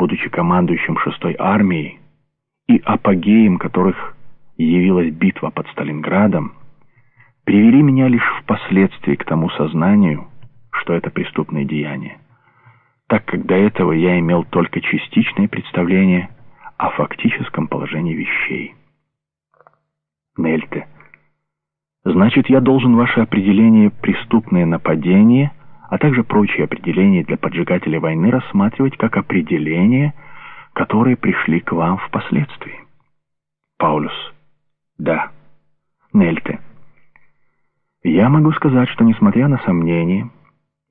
будучи командующим шестой армией, и апогеем которых явилась битва под Сталинградом, привели меня лишь впоследствии к тому сознанию, что это преступное деяние, так как до этого я имел только частичное представление о фактическом положении вещей. Нельте, значит, я должен ваше определение «преступное нападение», а также прочие определения для поджигателя войны рассматривать как определения, которые пришли к вам впоследствии. Паулюс. Да. Нельте. Я могу сказать, что несмотря на сомнения,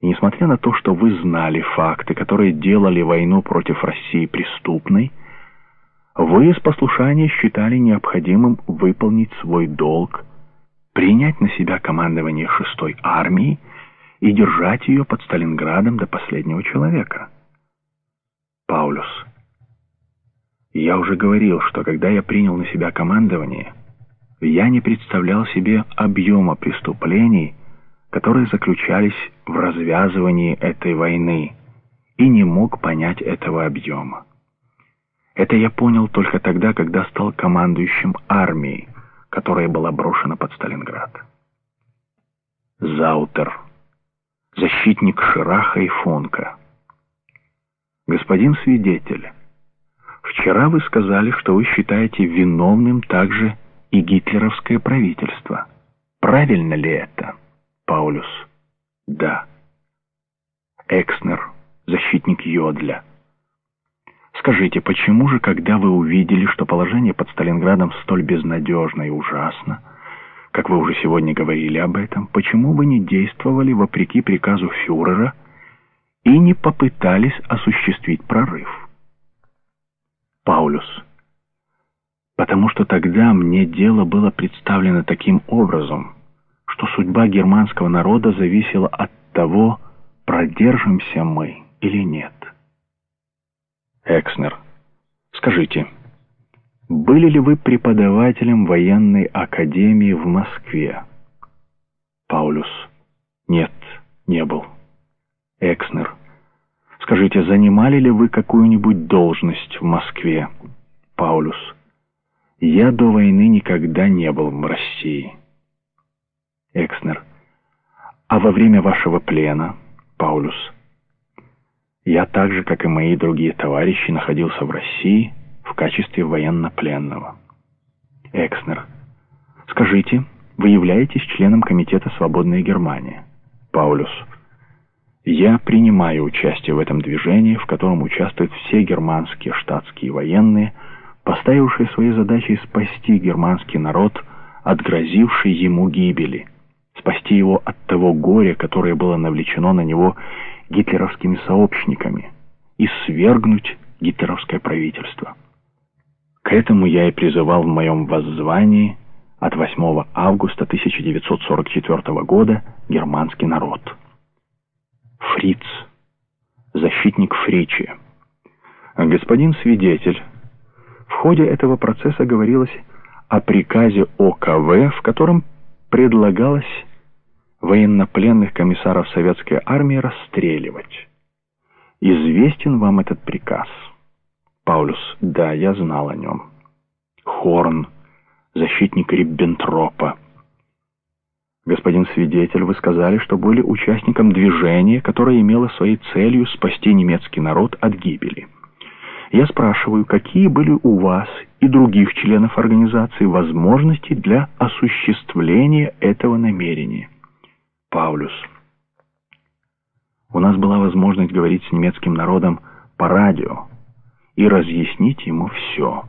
и несмотря на то, что вы знали факты, которые делали войну против России преступной, вы из послушания считали необходимым выполнить свой долг, принять на себя командование шестой армии и держать ее под Сталинградом до последнего человека. Паулюс. Я уже говорил, что когда я принял на себя командование, я не представлял себе объема преступлений, которые заключались в развязывании этой войны, и не мог понять этого объема. Это я понял только тогда, когда стал командующим армией, которая была брошена под Сталинград. Заутер. Защитник Шираха и Фонка. Господин свидетель, вчера вы сказали, что вы считаете виновным также и гитлеровское правительство. Правильно ли это? Паулюс. Да. Экснер, защитник Йодля. Скажите, почему же, когда вы увидели, что положение под Сталинградом столь безнадежно и ужасно, как вы уже сегодня говорили об этом, почему вы не действовали вопреки приказу фюрера и не попытались осуществить прорыв? Паулюс. Потому что тогда мне дело было представлено таким образом, что судьба германского народа зависела от того, продержимся мы или нет. Экснер, скажите, были ли вы преподавателем военной академии в Москве? Паулюс, нет, не был. Экснер, скажите, занимали ли вы какую-нибудь должность в Москве? Паулюс, я до войны никогда не был в России. Экснер, а во время вашего плена, Паулюс, я так же, как и мои другие товарищи, находился в России в качестве военнопленного. Экснер. Скажите, вы являетесь членом Комитета «Свободная Германия»? Паулюс. Я принимаю участие в этом движении, в котором участвуют все германские штатские военные, поставившие своей задачей спасти германский народ от грозившей ему гибели, спасти его от того горя, которое было навлечено на него гитлеровскими сообщниками и свергнуть гитлеровское правительство. К этому я и призывал в моем воззвании от 8 августа 1944 года германский народ. Фриц, защитник Фричи. Господин свидетель, в ходе этого процесса говорилось о приказе ОКВ, в котором предлагалось военнопленных комиссаров советской армии расстреливать. Известен вам этот приказ? Паулюс, да, я знал о нем. Хорн, защитник Риббентропа. Господин свидетель, вы сказали, что были участником движения, которое имело своей целью спасти немецкий народ от гибели. Я спрашиваю, какие были у вас и других членов организации возможности для осуществления этого намерения? Паулюс. У нас была возможность говорить с немецким народом по радио и разъяснить ему все.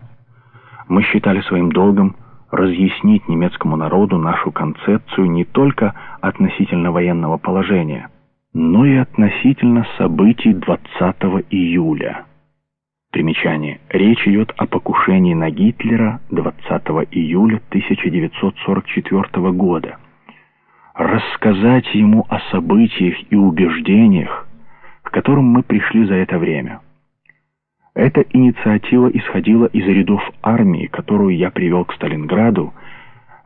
Мы считали своим долгом разъяснить немецкому народу нашу концепцию не только относительно военного положения, но и относительно событий 20 июля. Примечание. Речь идет о покушении на Гитлера 20 июля 1944 года рассказать ему о событиях и убеждениях, к которым мы пришли за это время. Эта инициатива исходила из рядов армии, которую я привел к Сталинграду,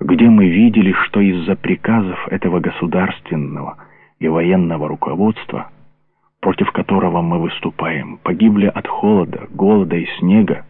где мы видели, что из-за приказов этого государственного и военного руководства против которого мы выступаем, погибли от холода, голода и снега,